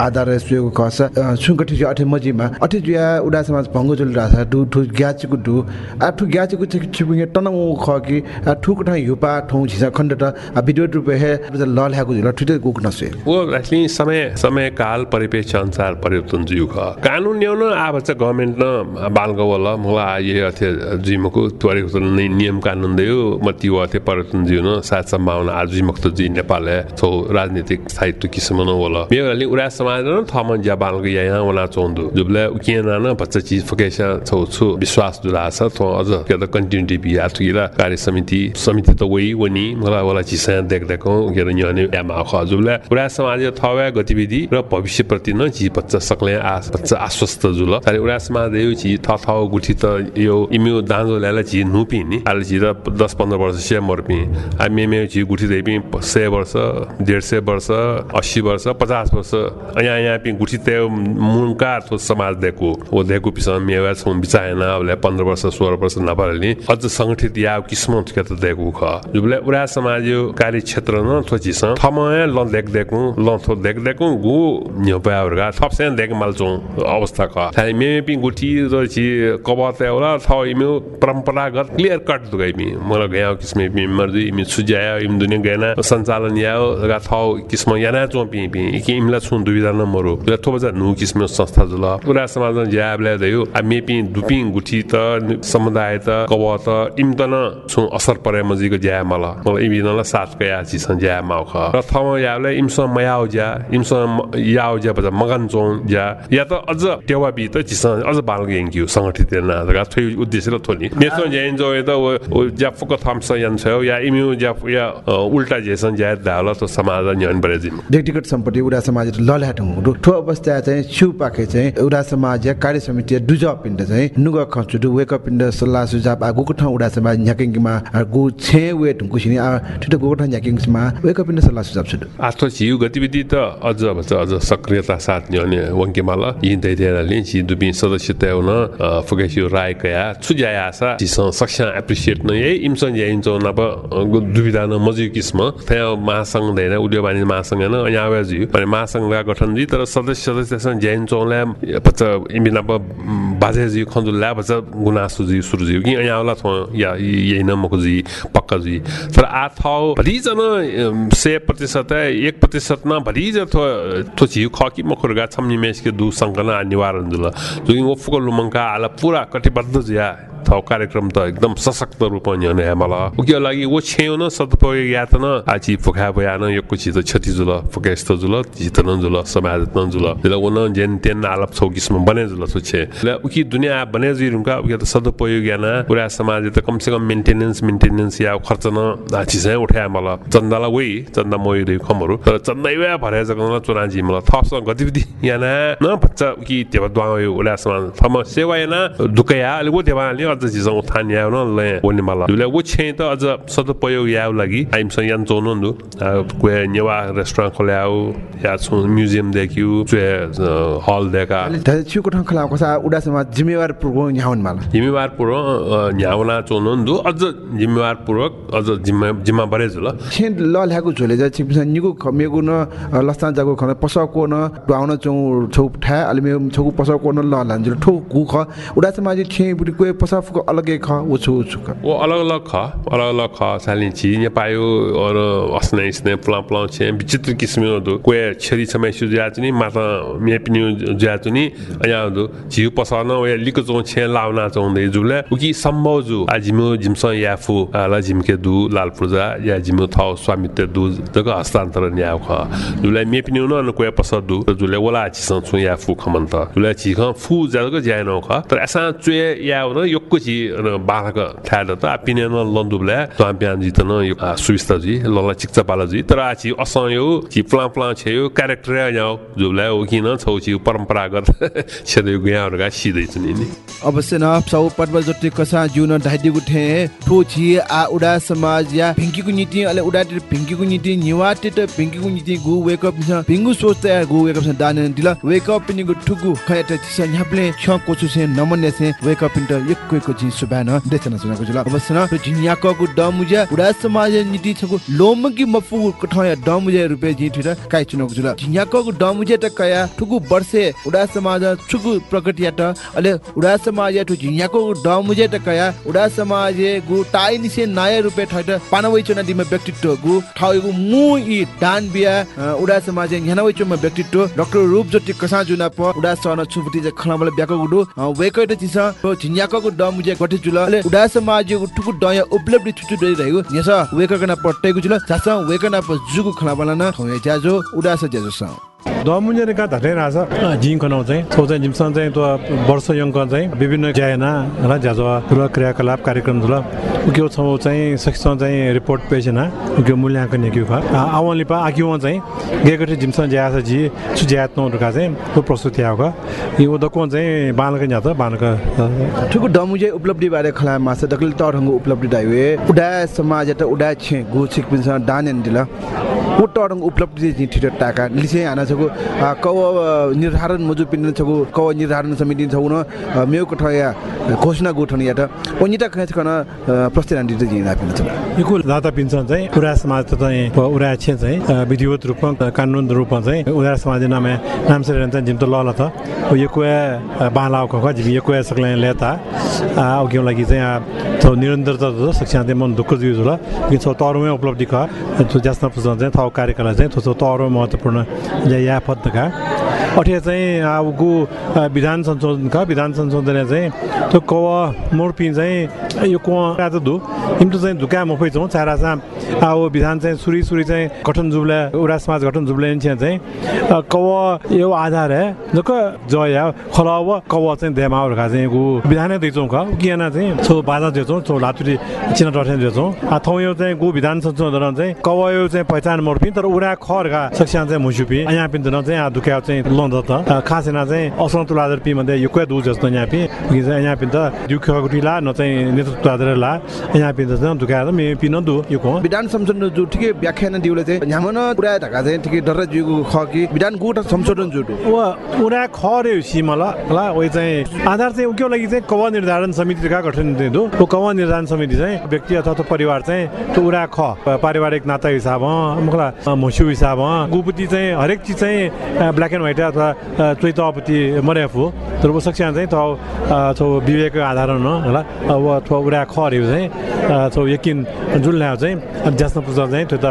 आधार सुएको खस सुगठी अठे मजिमा अठे जुया उडा समाज भंगो जुल रासा दु ठु ग्याचुको दु आ ठु ग्याचुको छि छिबुगे टनङ ख कि ठुक ठ युपा ठौ झिसा खण्ड त भिडियो रुपे हे ल ल्याको जुल ठुटे गुक नसे वो असली समय समय काल परिपेक्ष अनुसार परिवर्तन जुग कानुन ल्याउन अब चाहिँ गभर्मेन्ट न बालको वल मलाई आए अथे जिमको त्वरित नियम कानुन दियो म त्यो अथे परिवर्तन जिउ न साथ सम्भावना आज जिमक जी नेपाल छौ राजनीतिक साहित्य किसिम न वल मेरो अलि उरा समाज न थम ज्या बालको यहाँ वला चौन्दु जुबले उकिएन न बच्चा चिज फकेसा छौ छु विश्वास जुला छ थो अझ के त कन्टिन्युटी बिया तुगिला कार्य समिति समिति त वही वनी मलाई वाला चिज देख्दाको के त न्याने यामा ख जुबले उरा समाज थवा गतिविधि र भविष्यप्रति न जी बच्चा सक्ले आस बच्चा आश्वस्त जुल ताले उरा समाज यो ची थ थ गुठी त यो इम्यु दाँजो ल्याला ची नुपि नि आले ची त 10 15 वर्ष से मरपि आ मे मे ची गुठी देपि 100 वर्ष 150 वर्ष अस्सी वर्ष पचास वर्ष यहाँ यहाँ पिङ गुठी त्यो मुनका थो समाज देखो वो देखो पिसा मेवा छौँ बिचाएन अब पन्ध्र वर्ष सोह्र वर्ष नपरले अझ सङ्गठित या किस्म त देखो ख जुबले उरा समाज यो कार्य क्षेत्र न थो चिस थमय ल देख देखु ल थो देख देखु गु न्योपाहरूका थप सेन देख माल्छौँ अवस्था ख मे पिङ गुठी र छि कबत एउटा थ इमे परम्परागत क्लियर कट दुगै मि मलाई गया किस्म मर्जी इमे सुजाया इम दुनिया गएन सञ्चालन याओ थ किस्म याना चो पि पि कि इमला छु दुविधा न मरो ल थो बजा नु किस्म संस्था जुल पुरा समाज ज्याबले दयो आ मे पि दुपिङ गुठी त समुदाय त कब त इम त न छु असर परे मजीको ज्या मला मलाई इबि न साथ कया छि सन ज्या माउ ख र थम याले इमस मयाउ ज्या इमस याउ ज्या बजा मगन चों ज्या या त अझ टेवा बि त छि सन अझ बाल गेंग्यु संगठित न गा थै उद्देश्य ल थोनी मेसो ज्या त ओ ज्या फक थम्स यान छ या इम्यु ज्या या उल्टा जेसन ज्या दाला त समाज न्यन बरेजिम व्यक्तिगत सम्पत्ति उडा समाज लल्याटु ठो अवस्था चाहिँ छु पाके चाहिँ उडा समाज कार्य समिति दुज पिण्ड चाहिँ नुग खचुडु वेक पिण्ड सल्लाह सुझाव आगुको ठाउँ उडा समाज न्याकिङमा गु छे वे ढुङ्कुसिनी आ ठिटो गु ठाउँ न्याकिङमा वेक पिण्ड सल्लाह सुझाव छुडु आथो छिउ गतिविधि त अझ भन्छ अझ सक्रियता साथ न्यने वङ्केमाला। यिन दैदेलाले छि दुबि सदस्य त्याउन फुकेसियो राय कया छुज्याया आशा छिस सक्सा एप्रिसिएट न यही इमसन याइन चो नब दुविधा न मजु किस्म। त्या महासंघ दैन उद्योग वाणिज्य महासंघ न यहाँ जु भने महासंघ गठन जी तर सदस्य सदस्य सन ज्याइन चोला बच्च इमि नब बाजे जी खन्जुला बच्च गुनासु जी सुरु जी कि यहाँ वाला थो या यही न मको जी पक्का जी तर आ थौ भलिजन सय प्रतिशत एक प्रतिशत न भलिज थो छिउ खकी मखुरगा छम्नी मेसके दु संकना निवारण जुल। जुगिङ ओफुको लुमङ्का आला पुरा कटिबद्ध जिया कार्यक्रम त एकदम सशक्त रूपमा न्यने मला उके लागि वो छेउ न सदुपयोग या त न आची फुखा बया न यक्को चिज क्षति जुल फुकेस्त जुल जित न जुल समाज न जुल दिला वो न जेन तेन आलप छौ किस्म बने जुल छु छे ल उकी दुनिया बने जिरुका उके त सदुपयोग या न पुरा समाज त कम से कम मेन्टेनेन्स मेन्टेनेन्स या खर्च न आची चाहिँ उठाया मला। चन्दाला वइ चन्दा मोइ रे खमरु तर चन्दै वे भरे जगन चुना जी मला। थस गतिविधि या न बच्चा उकी तेवा द्वायो उला समाज थम सेवा या न दुकया अलि वो देवा अलि अझ चिज उठान या न ले ओनि मला दुले वो छे त अझ सदुपयोग या लागि आइम स यान चोन नु क्वे नेवा रेस्टुरेन्ट खोल्याउ या छु म्युजियम देखिउ चुए हल देखा छिउको ठाउँ खला कसा उडा जिम्मेवार पूर्वक न्याउन माला जिम्मेवार पूर्वक न्याउना चोन दु अझ जिम्मेवार पूर्वक अझ जिम्मा जिम्मा बरे जुल छे ल ल्याको झोले जा छिपिस निगु खमेगु न लस्ता जागु खन पसको न पाउन चौ छौ ठा अलि मे छौ पसको न ल लान्जु ठो गु ख उडा समाज छे बुटी कोइ पसाफको अलगै ख उछु उछु ख। वो अलग अलग ख अलग अलग ख सालिन छि ने पायो और असने स्ने प्ला प्ला छे विचित्र किसिमको दु कोइ छरी समय सु ज्या चुनि माता मे पिनि ज्या चुनि अया दु जिउ पसन वे लिक चौ छे लाउना चौ दे जुले। उकि सम्भव जु आजिमो जिमस याफु ला जिमके दु लाल पूजा या जिमो थाउ स्वामित्व दु जग हस्तान्तरण या ख। जुले मे पिनि न कोइ पस दु जुले वला छि छु याफु खमन्त जुले छि ख फु ज्याको ज्या न ख। तर असा चुए या न योक्को छि बालक थाद त पिने न लन्दुबले त बिहान जित न यो सुविस्ता जी लला चिक्चा पाला जी तर आछि असं यो छि प्ला प्ला छे यो क्यारेक्टर या जुले ओ किन छौ छि परम्परागत छेदे गयाहरुका सिधै छु नि अवश्य न सौ पटवा जति कसा जुन ढाइदि गुठे ठो छि आ उडा समाज या भिंकीको नीति अले उडा भिंकीको नीति निवाते त भिंकीको नीति गु वेक अप छ भिंगु सोचते गु वेक अप दान दिला वेक अप नि गु ठुगु खयत छ न्याप्ले छ कोचु से नमन्ने से वेक अप त यक्को को जि सुबान देचना सुनाको जुल अवश्य न जिन्याको गु डमुजा उडा समाज नीति छगु लोमकी मफु कठया डमुजा रुपे जि ठिरा काइ चुनको जुल। जिन्याको गु डमुजा त कया ठुगु वर्षे उडा समाज छुगु प्रगति त अले उडा समाज ठु जिन्याको डमुजे त कया उडा समाज गु टाइ निसे नाय रुपे ठट पानवै चना दिमे व्यक्तित्व गु ठाउगु मु इ दान बिया उडा समाज न्यानवै चमा व्यक्तित्व। डाक्टर रूप जति कसा जुना प उडा सन छुबुटी जे खलामले ब्याको गुडु वेकै त चिस जिन्याको गु डमुजे गठि जुल अले उडा समाज गु ठुगु डय उपलब्धि छुचु दइ रहेको नेस वेककना पट्टेगु जुल सासा वेकना प जुगु खलाबला न ठौय ज्याजो उडा स ज्याजो स दमुन्जेका धटे राछ जिङ कनाउ चाहिँ छौ चाहिँ जिमसन चाहिँ तो वर्ष यङ्क चाहिँ विभिन्न ज्याना र ज्याज ठुलो क्रियाकलाप कार्यक्रम ठुलो उक्यो छौ चाहिँ सेक्सन चाहिँ रिपोर्ट पेजना उक्यो मूल्याङ्कन क्यु ख। आवाली पा आक्यु चाहिँ गएको जिमसन ज्यास जी सु ज्यात नौ रुका चाहिँ तो प्रस्तुति आएको यो दको चाहिँ बालक ज्यात बालक ठुकु डमुजे उपलब्धि बारे खला मास दकल तरहंगु उपलब्धि दाइवे। उडा समाज त उडा छे गु छिक पिन्छ दानेन दिला तरहंग उपलब्धि ठिट टाका लिसे छगु आ, कव निर्धारण मजु पिन छगु कव निर्धारण समिति छगु न मेउ कठया घोषणा गुठन या त ओनिटा खच कन प्रस्ताव दिते जि ना पिन छ यो दाता पिन्छन् चाहिँ उरा समाज त चाहिँ उरा छे चाहिँ विधिवत रूपमा कानुन रूपमा चाहिँ उरा समाज नाम नाम से रहन्छ जिम त ल ल त यो कोया बालाउ ख जिम यो कोया सक्ला लेता। ओके लागि चाहिँ तो निरन्तरता त चाहिँ मन दुःख जुज होला कि छ तरुमै उपलब्धि ख। तो जास्न पुस्तक चाहिँ थौ कार्यकला चाहिँ थो तरो महत्त्वपूर्ण या या पदका अठे चाहिँ अब गु अ, विधान संशोधनका विधान संशोधन चाहिँ त्यो कव मोर्पी चाहिँ यो कुवा दु इम्टु चाहिँ धुका मफै छौँ चारा अब विधान चाहिँ सुरी सुरी चाहिँ गठन जुब्ला उडा समाज गठन जुब्ला चाहिँ कव यो आधार है। जक जय खलाव कव चाहिँ देमाहरूका चाहिँ गु विधानै दैछौँ ख। किन चाहिँ छो बाजा दिन्छौँ छो लातुरी चिना टठे दिन्छौँ थौ यो चाहिँ गु विधान संशोधन चाहिँ कव यो चाहिँ पहिचान मोर्पी तर उडा खरका सक्छा चाहिँ मुसुपी। यहाँ पिन्दैन चाहिँ दुख्या चाहिँ लन्द त। खासेना चाहिँ असर तुलादर पी मध्ये यो क्वे दु जस्तो यहाँ पी। कि चाहिँ यहाँ पिन त दुख्या गुटीला न चाहिँ नेतृत्व तुलादर ला। यहाँ पिन त चाहिँ दुख्या मे पिन दु यो को? विधान संशोधन जो ठिकै व्याख्यान दिउले चाहिँ न्यामन पुरा ढाका चाहिँ ठिकै डर जुगु ख कि विधान गुट संशोधन जुटु वा उडा खरे सीमा ल ल ओइ चाहिँ आधार चाहिँ उक्यो लागि चाहिँ कव निर्धारण समितिका गठन दिँदो ओ कव निर्धारण समिति चाहिँ व्यक्ति अथवा परिवार चाहिँ त्यो उडा ख पारिवारिक नाता हिसाब मुखला मस्यु हिसाब गुपुति चाहिँ हरेक चिज चाहिँ ब्ल्याक एन्ड व्हाइट अथवा तपति मर्याफ हो। तर सक्छ चाहिँ त छौ विवेक आधार न होला। अब अथवा उडा चाहिँ छौ यकिन जुन ल्यायो चाहिँ जास्न पुस्ता चाहिँ त्यो त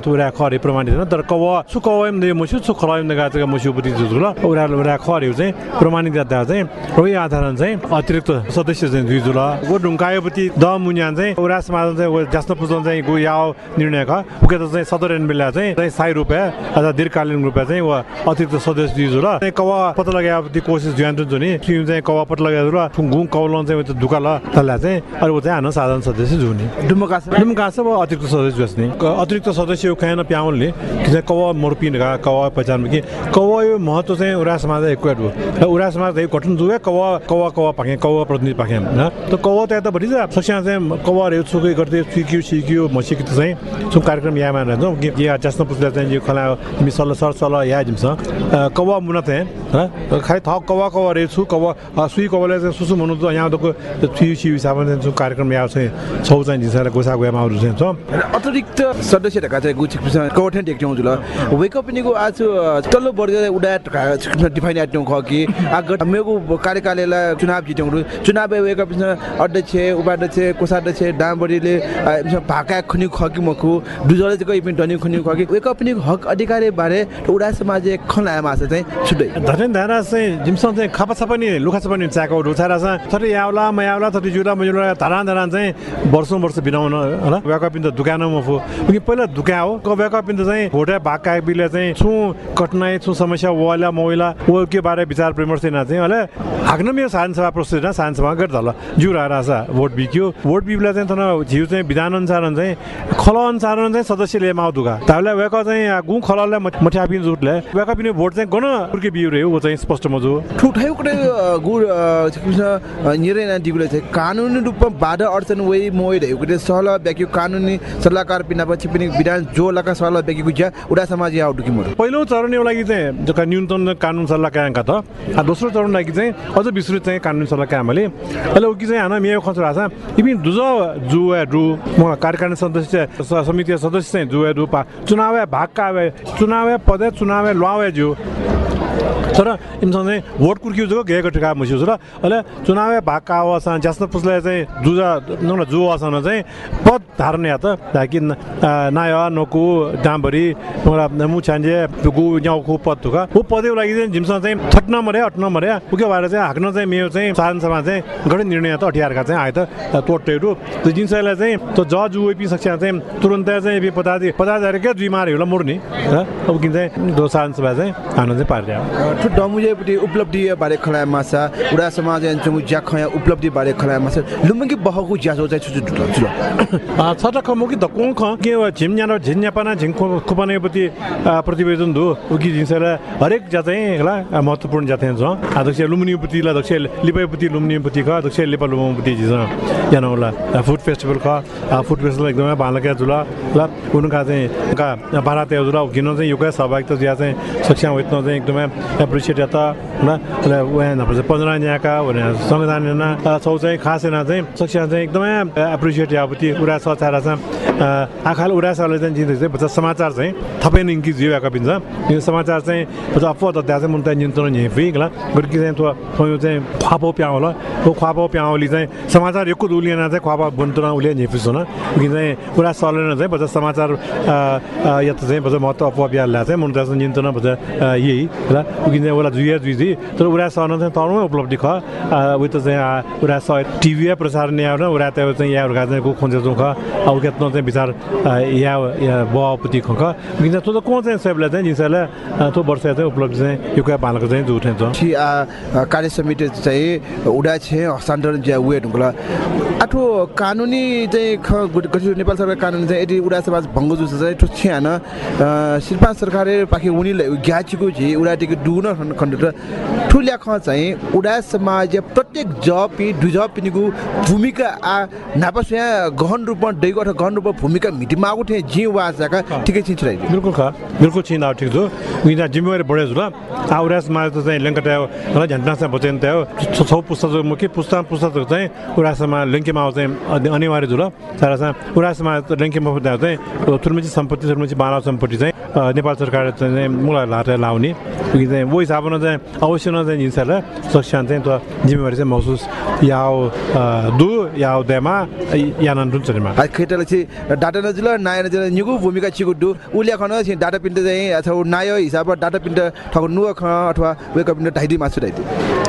त्यो उडा प्रमाणित होइन तर कव सु कवम दे मस्यु सु खलायम दे गाचका पुति जुल उडा उडा खरे चाहिँ प्रमाणित गर्दा चाहिँ रोही आधारण चाहिँ अतिरिक्त सदस्य चाहिँ दुई जुल गो ढुङ्कायोपति द मुन्यान चाहिँ उडा समाज चाहिँ वो जास्न पुस्ता चाहिँ गो याओ निर्णय ख। उके त चाहिँ सदर एन बेला चाहिँ साई रुपियाँ अथवा दीर्घकालीन रुपियाँ चाहिँ वा अतिरिक्त सदस्य जुल चाहिँ कव पत्ता लगाएपछि कोसिस ज्यान जो नि त्यो चाहिँ कव पत्ता लगाएर गुङ कौलन चाहिँ त्यो दुका ल तल्ला चाहिँ अरू चाहिँ हान साधारण सदस्य जुनि डुमकास अब अतिरिक्त सदस्य जुस्ने अतिरिक्त सदस्य खाएन प्याउनले कि चाहिँ कव मोर्पिन कव पहिचान कि कव यो महत्व चाहिँ उरा समाज एक्वेट हो र उरा समाज चाहिँ गठन जुए कव कव कव पाके कव प्रतिनिधि पाके होइन त कव त यता भरि सक्छ चाहिँ कव रेउ सुकै गर्दै सिक्यो सिक्यो मसिक्यो त चाहिँ सु कार्यक्रम यामा रहन्छौँ कि या जस्न पुस्दा चाहिँ यो खला तिमी सल सर सल या जिम्स कव मुना चाहिँ र खाइ थ कव कव रे छु कव सुई कवले चाहिँ सुसु मनु त यहाँ दको थ्री सी हिसाबमा चाहिँ कार्यक्रम या चाहिँ छौ चाहिँ जिसले गोसा अरू चाहिँ छ अतिरिक्त सदस्य ढका चाहिँ गुछि कवठन टेक्ट्यौँ जुल वेकअप निको आज तल्लो वर्ग उडा डिफाइन आट्यौँ ख कि आग मेको कार्यकालयलाई चुनाव जित्यौँ चुनाव वेकअप अध्यक्ष उपाध्यक्ष कोषाध्यक्ष डाँबडीले भाका खुनि खकि मखु दुजले चाहिँ इपिन टनि खुनि खकि वेकअप निको हक अधिकार बारे उडा समाज खलाया मासे चाहिँ छुट्टै धरेन धारा चाहिँ जिमसँग चाहिँ खपा छ पनि लुखा छ पनि चाको रुछारा छ थरी यावला मयावला थरी जुरा मजुरा धारा धारा चाहिँ वर्षौँ वर्ष बिनाउन होला व्याकपिन त दुकान मफु कि पहिला दुका हो व्याकपिन त चाहिँ भोटे भाका बिले चाहिँ छु कठिनाइ छु समस्या वाला महिला वो के बारे विचार विमर्श चाहिँ होला हाग्न मेरो सभा प्रस्तुत सभा गर्दा होला जुरा रासा भोट बिक्यो भोट बिबला चाहिँ तन झिउ चाहिँ विधान अनुसार चाहिँ खल अनुसार चाहिँ सदस्यले माउ दुगा ताबला वेक चाहिँ गु खललाई मठ्यापिन जुटले वेक पिने भोट चाहिँ गन उर्के बिउ रे वो चाहिँ स्पष्ट मजु ठुठाइ कुनै गुड निर्णय दिगुले चाहिँ कानुनी रूपमा बाधा अडचन वही मोइ रहेको थियो सहल व्याख्या कानुनी सल्लाहकार पिनापछि पनि विधान जो लका सहल व्याख्याको ज्या उडा समाज या उडुकी मोर पहिलो चरण यो लागि चाहिँ जका न्यूनतम कानुन सल्लाहकारका त आ दोस्रो चरण लागि चाहिँ अझ विस्तृत चाहिँ कानुन सल्लाहकार हामीले अहिले उकि चाहिँ हाना मेयो खर्च रासा इबिन दुज जुवा रु म कार्यकारिणी सदस्य समिति सदस्य चाहिँ जुवा रु पा चुनाव भागका चुनाव पदे चुनाव लुवावे जो तर इमसँग चाहिँ भोट जो गएको ठिका मुस्यो र अहिले चुनाव भागका अवस्था ज्यास्न पुसले चाहिँ जुजा न जो अवस्थामा चाहिँ पद धारण या त ताकि नाय नोकु डाँबरी मुछान्जे गु न्याउको पद थुका। ऊ पदको लागि चाहिँ झिमसँग चाहिँ थट्न मर्या अट्न मर्या उके भएर चाहिँ हाक्न चाहिँ मेरो चाहिँ साधनसभा चाहिँ गठन निर्णय त अठियारका चाहिँ आए त तोटेहरू त्यो जिन्सलाई चाहिँ त्यो ज जु पि सक्छ चाहिँ तुरन्तै चाहिँ यी पदाधि पदाधिकारी क्या दुई मारेहरूलाई मुर्ने र अब किन चाहिँ दो साधनसभा चाहिँ हान्न चाहिँ पारिदियो ठु डमुजेपट्टि उपलब्धि बारे खलाया माछा उडा समाज एन्चुङ ज्या खया उपलब्धि बारे खलाया माछा लुम्बङ्गी बहको ज्याजो चाहिँ छुचु टुटो छुलो छटा खमुकी द कोङ ख के झिम्या र झिन्यापाना झिङको खुपानेपट्टि प्रतिवेदन दु उकी जिन्सला हरेक जा चाहिँ होला महत्त्वपूर्ण जाते छ अध्यक्ष लुम्बनीपट्टि ल दक्ष लिपाईपट्टि लुम्बनीपट्टि ख दक्ष लिपा लुम्बनीपट्टि जिस यान होला फुड फेस्टिभल ख फुड फेस्टिभल एकदमै भालका जुल ल उनका चाहिँ उनका भारत जुल किन चाहिँ युका सहभागिता ज्या चाहिँ सक्षम होइतन चाहिँ एकदमै एप्रिसिएट या त ल उहाँ नपर्छ पन्ध्र यहाँका भने संविधान छौ चाहिँ खास होइन चाहिँ सक्षम चाहिँ एकदमै एप्रिसिएट अब उडा सचार चाहिँ आखाल उडा सरले चाहिँ जिन्दगी चाहिँ बच्चा समाचार चाहिँ थपै निम्की आएको पिन्छ यो समाचार चाहिँ बच्चा त त्यहाँ चाहिँ मुन्ता नियन्त्रण हेपी ल गुर्की चाहिँ त्यो त्यो चाहिँ ख्वापो प्याउ होला त्यो ख्वापो प्याउली चाहिँ समाचार कुद उलिएन चाहिँ ख्वापा बुन्तना उलिए झेपिस हुन कि चाहिँ उडा सरले चाहिँ बच्चा समाचार या त चाहिँ बच्चा महत्त्व अप्पो प्याललाई चाहिँ मुन्ता नियन्त्रण बच्चा यही ल चाहिँ उसलाई जुया जुइजी तर उडा सरन चाहिँ तरुमै उपलब्धि ख। उयो त चाहिँ उडा सर टिभी प्रसारण यहाँ उडा त्यो चाहिँ यहाँहरूका चाहिँ को खोजेर ख। अब केतना चाहिँ विचार या बपति खख किन त्यो त को चाहिँ सबलाई चाहिँ जिन्सलाई त्यो वर्ष चाहिँ उपलब्धि चाहिँ यो क्या बालको चाहिँ जो उठेछ छि कार्य समिति चाहिँ उडा छे हस्तान्तरण ज्या वेट हुला। आठो कानुनी चाहिँ ख गठित नेपाल सरकार कानुनी चाहिँ यदि उडा समाज भङ्ग जुस चाहिँ ठो छ्यान शिल्पा सरकारले पाखे उनीलाई ग्याचीको झे उडाटीको डुन खण्ड र ठुल्या ख चाहिँ उडा समाज प्रत्येक जब पि दुजब पिनिको भूमिका आ नापस्या गहन रूपमा दैको अथवा गहन रूपमा भूमिका मिटिमा आएको थिएँ जे वाचाका ठिकै छिन्छ बिल्कुल ख बिल्कुल छिन ठिक छु। उनीहरू जिम्मेवारी बढे छु ल। आउरा समाज त चाहिँ लेङ्कटा हो झन्डा चाहिँ बचेन त्यो छौ पुस्तक मुख्य पुस्तक पुस्तक चाहिँ उडा समाज लेङ्केमा चाहिँ अनिवार्य छु ल। उडा समाज लेङ्केमा चाहिँ थुर्मेची सम्पत्ति थुर्मेची मानव सम्पत्ति चाहिँ नेपाल सरकार चाहिँ मुला लाटे लाउने। चाहिँ हिसाबमा चाहिँ अवश्य न चाहिँ त्यो जिम्मेवारी चाहिँ महसुस याव दु याव देमा यानन रुन चरिमा खेतले चाहिँ डाटा नजिल नाय नजिल निगु भूमिका छिगु दु उल्या खन चाहिँ डाटा पिन्ट चाहिँ अथवा नाय हिसाबमा डाटा पिन्ट ठगु नुव ख अथवा वेक पिन्ट ढाइदि मासु ढाइदि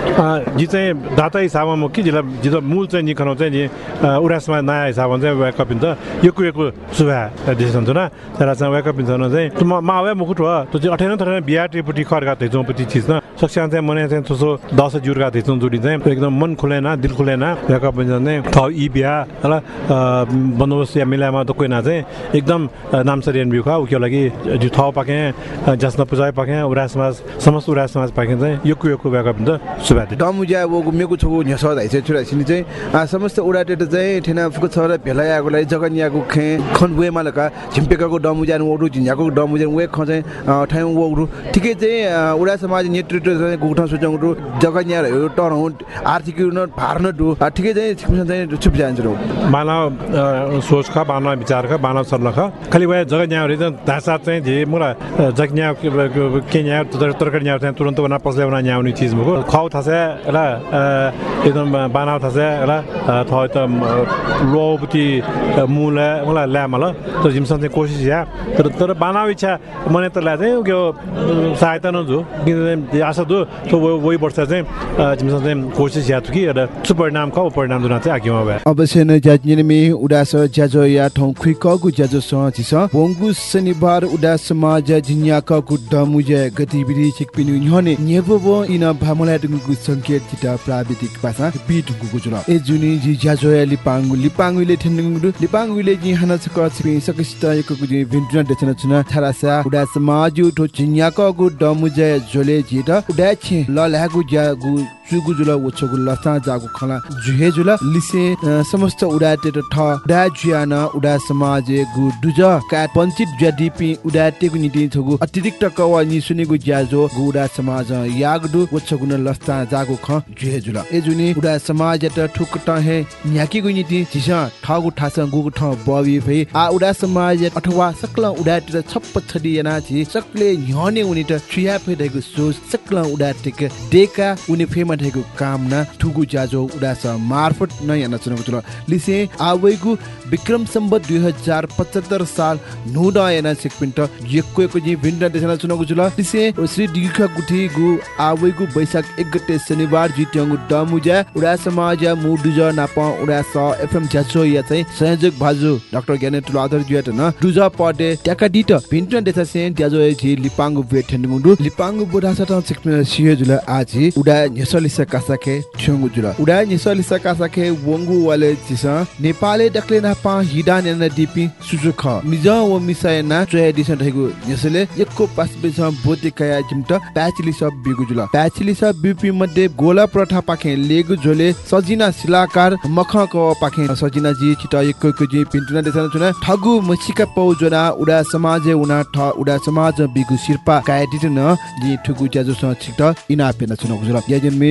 जी चाहिँ डाटा हिसाबमा म कि? जिल्ला जिल्ला मूल चाहिँ निखन चाहिँ नि उडासमा नयाँ हिसाबमा चाहिँ पिन्ट यो कुएको सुभा डिसिसन छ न? तर चाहिँ पिन्ट चाहिँ म मावे मुकुट हो। त्यो चाहिँ अठार थर बिहाटीपट्टि खर्का थिएछौँ पट्टि चिज न। सक्षम चाहिँ मने चाहिँ थोसो दस जुर्का थिएछौँ जोडी चाहिँ। एकदम मन खुलेन दिल खुलेन। वेक पिन्ट चाहिँ थ इ बिहा ल बन्दोबस्त या मिलामा त कोही न चाहिँ एकदम नामसरी एनबियु खा। उयो लागि जो थ पाके जसमा पुजाय पाके उडा समाज समस्त उडा समाज पाके चाहिँ यो कुयो वेक पिन्ट सुभा डमुजा वो मेको छौ न्यस धाइसे छुरा छिनि चाहिँ समस्त उडाटेट चाहिँ ठेना फुको छ र भेलायाको लागि जगन्याको खे खन वे मालका झिम्पेकाको डमुजा ओडु झिन्याको डमुजा वे ख चाहिँ ठाउँ वो ठिकै चाहिँ उडा समाज नेतृत्व चाहिँ गुठा सुचाउ जगन्या रह्यो टर आर्थिक न भार्न डु ठिकै चाहिँ चाहिँ चुप जान्छ मानव सोच खा मानव विचार खा मानव सर्ल खा खालि वे जगन्याहरू चाहिँ धासा चाहिँ जे मलाई जगन्या के न्या तरकारी न्या चाहिँ तुरन्त बना पसले बना न्याउने चिज मुको खाउ थासे र एकदम बानाव थासे र थ त लोपति मूल मलाई ल्याम ल त जिमसन चाहिँ कोसिस या तर तर बानाव इच्छा मने त ल्या चाहिँ त्यो सहायता नजु किन आशा दु तो वही वर्ष चाहिँ जिमसन चाहिँ कोसिस या कि र सुपरिणाम ख परिणाम जुन चाहिँ आग्यमा भए अवश्य न जाजनिमे उडास ज्याजो या ठौ खुइकगु ज्याजो स छिस बोंगु शनिबार उडा समाज जिन्याक गुड्ड मुजे गतिविधि छिकपिनु न्हने नेबो इन भामला दुगु संकेत चिता प्राविधिक भाषा बिट गुगु जुल ए जुनि जि ज्याजो या लिपांगु लिपांगुले ठेन्डुगु लिपांगुले जि हाना छक छिपि सकसित एकगु जि भिन्टुना देचना छुना थारासा उडा समाज ठो जिन्याक गुड्ड मुजे जोले जित उडा छि ल लागु ज्यागु चुगु जुल लसा जागु खला जुहे जुल लिसे समस्त उडाटे त ठ उडा जुयान उडा समाज गु दुज का पञ्चित ज्यादिपि उडाटेगु निति छगु अतिरिक्त कवा नि सुनेगु ज्याजो गु उडा समाज यागदु वछगु न लस्ता जागु ख जुहे जुल ए जुनि उडा समाज त ठुक त हे न्याकी गु निति जिसा ठगु ठास गु ठ बवि भई आ उडा समाज अथवा सकल उडाटे त छप्प छडी याना छि सकले न्हने उनि त छुया फेदेगु सोच सकल उडाटेक डेका उनि फेमा धेगु कामना ठुगु ज्याजो उडास मार्फत न याना चुनगु जुल लिसे आवैगु विक्रम सम्बत दुई हजार पचहत्तर साल नुडा याना सिकपिन्ट यक्को यक्को जी भिन्न देशना चुनगु जुल लिसे श्री दिखा गुठी गु आवैगु बैशाख एक गते शनिबार जित्यंगु डमुजा उडा समाज मुडुज नाप उडा स एफएम ज्याचो या चाहिँ संयोजक भाजु डाक्टर ज्ञाने तुलाधर जुयात न दुजा पडे ट्याका दिट भिन्न देशा से ज्याजो जी लिपांगु बेठेन्गु लिपांगु बुढा सट सिकपिन सियो जुल आजि उडा न्यसलिसा कासाखे छंगु जुल उडा न्यसलिसा कासाखे वंगु वाले जिस नेपाले डक्ले ना पा हिडा नेना दिपि सुजुख मिज व मिसायना चय दिसन रहेको यसले एकको पास बेस बोते कया जिमट प्याचिली सब बिगु जुल प्याचिली सब बिपि मध्ये गोला प्रथा पाखे लेगु झोले सजिना शिलाकार मख क पाखे सजिना जी छिट एकको को जी पिन्टुना देसन चुना ठगु मछिका पौ जोना उडा समाज उना ठ उडा समाज बिगु शिरपा काय दिटन जी ठुगु ज्याजो स छिट इना पेना चुना गुजुल याजन मे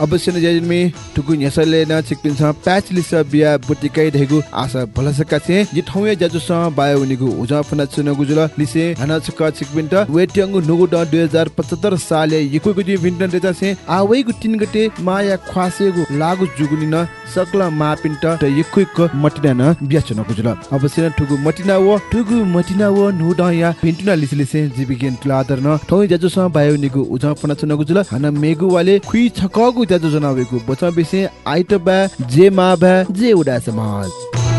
अवश्य न जजन में टुकु न्यासले न चिकपिन छ प्याच लिस बिया बुटिकै धेगु आशा भलसका छे। जि ठौया जाजु स बायो उनिगु उजा फना चुन लिसे हना छक चिकपिन त वेट्यंगु नुगु ड 2075 साले यकुगु जि भिन्टन देता छे। आवैगु तिन गते माया ख्वासेगु लागु जुगुनि न सकला मापिन त त यकुक मटिना न बियाचन गुजुल। अवश्य न ठुगु मटिना वो ठुगु मटिना वो नुड या भिन्टुना लिसे लिसे जिबिगेन क्लादर न। ठौ जाजु स बायो निगु उजा फना चुन हना मेगु वाले खुइ छकगु जाजु जनावेको बचा बेसे आइट बा जे मा बा जे उडा समाज